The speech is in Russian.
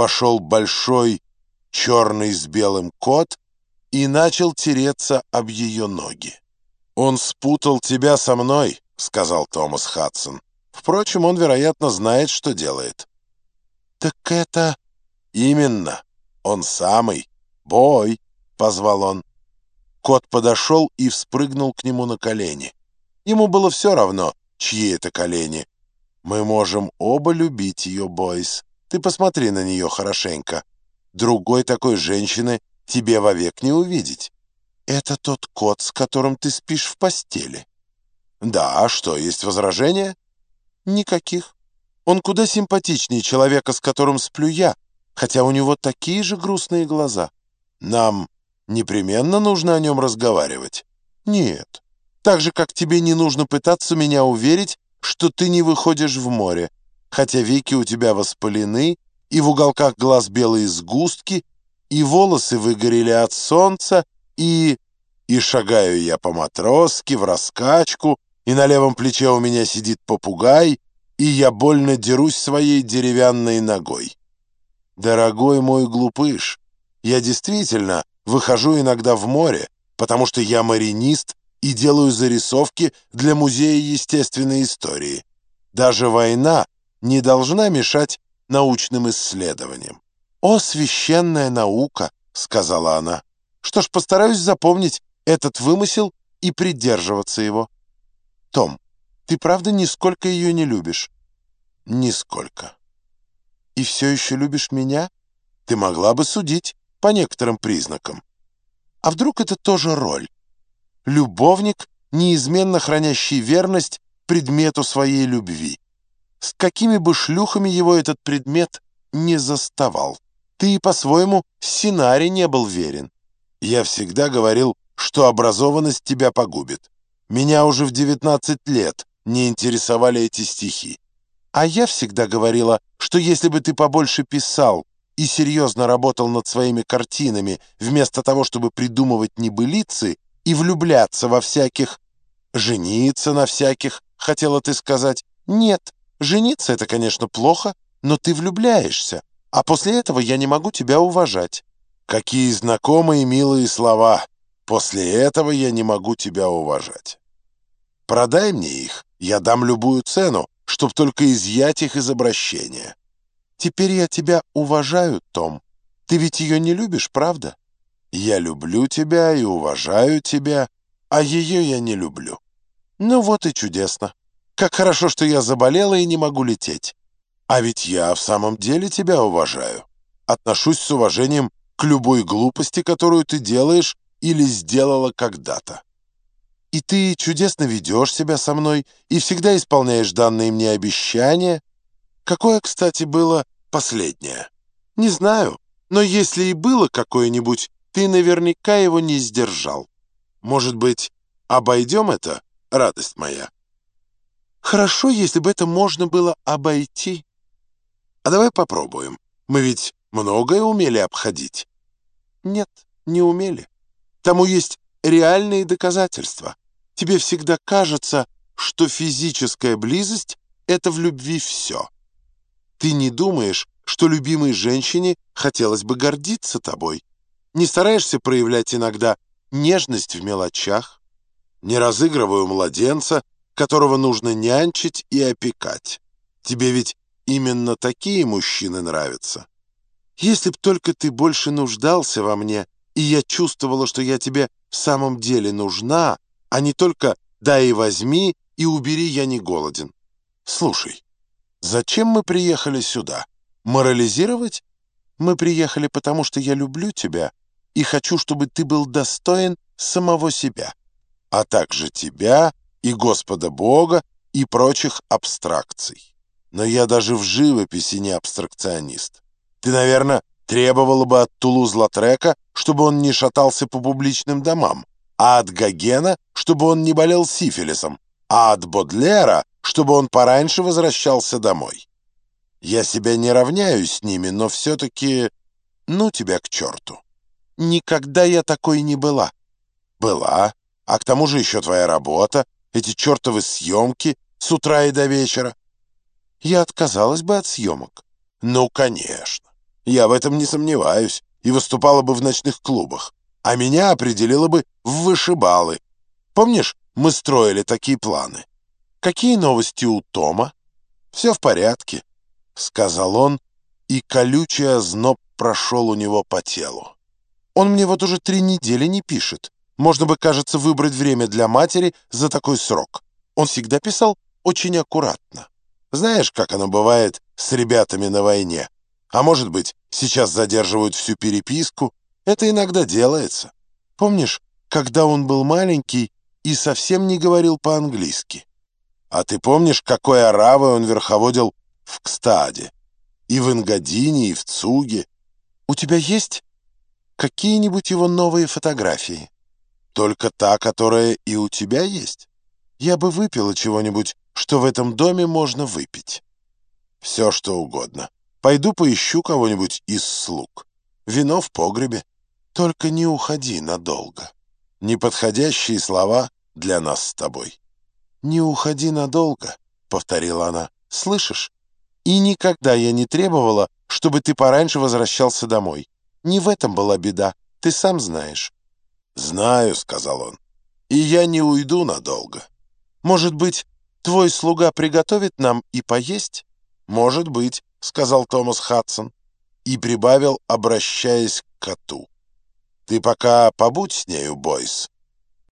вошел большой черный с белым кот и начал тереться об ее ноги. «Он спутал тебя со мной», — сказал Томас Хадсон. «Впрочем, он, вероятно, знает, что делает». «Так это...» «Именно. Он самый. Бой», — позвал он. Кот подошел и вспрыгнул к нему на колени. Ему было все равно, чьи это колени. «Мы можем оба любить ее, Бойс. Ты посмотри на нее хорошенько. Другой такой женщины тебе вовек не увидеть. Это тот кот, с которым ты спишь в постели. Да, а что, есть возражения? Никаких. Он куда симпатичнее человека, с которым сплю я, хотя у него такие же грустные глаза. Нам непременно нужно о нем разговаривать. Нет. Так же, как тебе не нужно пытаться меня уверить, что ты не выходишь в море, хотя веки у тебя воспалены, и в уголках глаз белые сгустки, и волосы выгорели от солнца, и... И шагаю я по-матросски, в раскачку, и на левом плече у меня сидит попугай, и я больно дерусь своей деревянной ногой. Дорогой мой глупыш, я действительно выхожу иногда в море, потому что я маринист и делаю зарисовки для Музея естественной истории. Даже война не должна мешать научным исследованиям. «О, священная наука!» — сказала она. «Что ж, постараюсь запомнить этот вымысел и придерживаться его». «Том, ты правда нисколько ее не любишь?» «Нисколько». «И все еще любишь меня?» «Ты могла бы судить по некоторым признакам». «А вдруг это тоже роль?» «Любовник, неизменно хранящий верность предмету своей любви». С какими бы шлюхами его этот предмет не заставал. Ты и по-своему Синаре не был верен. Я всегда говорил, что образованность тебя погубит. Меня уже в 19 лет не интересовали эти стихи. А я всегда говорила, что если бы ты побольше писал и серьезно работал над своими картинами, вместо того, чтобы придумывать небылицы и влюбляться во всяких... «Жениться на всяких», — хотела ты сказать. «Нет, Жениться — это, конечно, плохо, но ты влюбляешься, а после этого я не могу тебя уважать. Какие знакомые милые слова. После этого я не могу тебя уважать. Продай мне их, я дам любую цену, чтоб только изъять их из обращения. Теперь я тебя уважаю, Том. Ты ведь ее не любишь, правда? Я люблю тебя и уважаю тебя, а ее я не люблю. Ну вот и чудесно. Как хорошо, что я заболела и не могу лететь. А ведь я в самом деле тебя уважаю. Отношусь с уважением к любой глупости, которую ты делаешь или сделала когда-то. И ты чудесно ведешь себя со мной и всегда исполняешь данные мне обещания. Какое, кстати, было последнее? Не знаю, но если и было какое-нибудь, ты наверняка его не сдержал. Может быть, обойдем это, радость моя?» Хорошо, если бы это можно было обойти. А давай попробуем. Мы ведь многое умели обходить. Нет, не умели. Тому есть реальные доказательства. Тебе всегда кажется, что физическая близость — это в любви все. Ты не думаешь, что любимой женщине хотелось бы гордиться тобой. Не стараешься проявлять иногда нежность в мелочах. Не разыгрываю младенца, которого нужно нянчить и опекать. Тебе ведь именно такие мужчины нравятся. Если б только ты больше нуждался во мне, и я чувствовала, что я тебе в самом деле нужна, а не только «дай и возьми» и «убери, я не голоден». Слушай, зачем мы приехали сюда? Морализировать? Мы приехали потому, что я люблю тебя и хочу, чтобы ты был достоин самого себя, а также тебя и Господа Бога, и прочих абстракций. Но я даже в живописи не абстракционист. Ты, наверное, требовала бы от Тулуз-Латрека, чтобы он не шатался по публичным домам, а от Гогена, чтобы он не болел сифилисом, а от Бодлера, чтобы он пораньше возвращался домой. Я себя не равняю с ними, но все-таки... Ну тебя к черту. Никогда я такой не была. Была. А к тому же еще твоя работа, эти чертовы съемки с утра и до вечера. Я отказалась бы от съемок. Ну, конечно. Я в этом не сомневаюсь. И выступала бы в ночных клубах. А меня определила бы в вышибалы. Помнишь, мы строили такие планы? Какие новости у Тома? Все в порядке, — сказал он, и колючий озноб прошел у него по телу. Он мне вот уже три недели не пишет. Можно бы, кажется, выбрать время для матери за такой срок. Он всегда писал очень аккуратно. Знаешь, как оно бывает с ребятами на войне? А может быть, сейчас задерживают всю переписку? Это иногда делается. Помнишь, когда он был маленький и совсем не говорил по-английски? А ты помнишь, какой оравой он верховодил в Кстаде? И в Ингадине, и в Цуге? У тебя есть какие-нибудь его новые фотографии? Только та, которая и у тебя есть? Я бы выпила чего-нибудь, что в этом доме можно выпить. Все, что угодно. Пойду поищу кого-нибудь из слуг. Вино в погребе. Только не уходи надолго. Неподходящие слова для нас с тобой. «Не уходи надолго», — повторила она. «Слышишь? И никогда я не требовала, чтобы ты пораньше возвращался домой. Не в этом была беда, ты сам знаешь». «Знаю», — сказал он. «И я не уйду надолго. Может быть, твой слуга приготовит нам и поесть?» «Может быть», — сказал Томас Хадсон и прибавил, обращаясь к коту. «Ты пока побудь с нею, Бойс.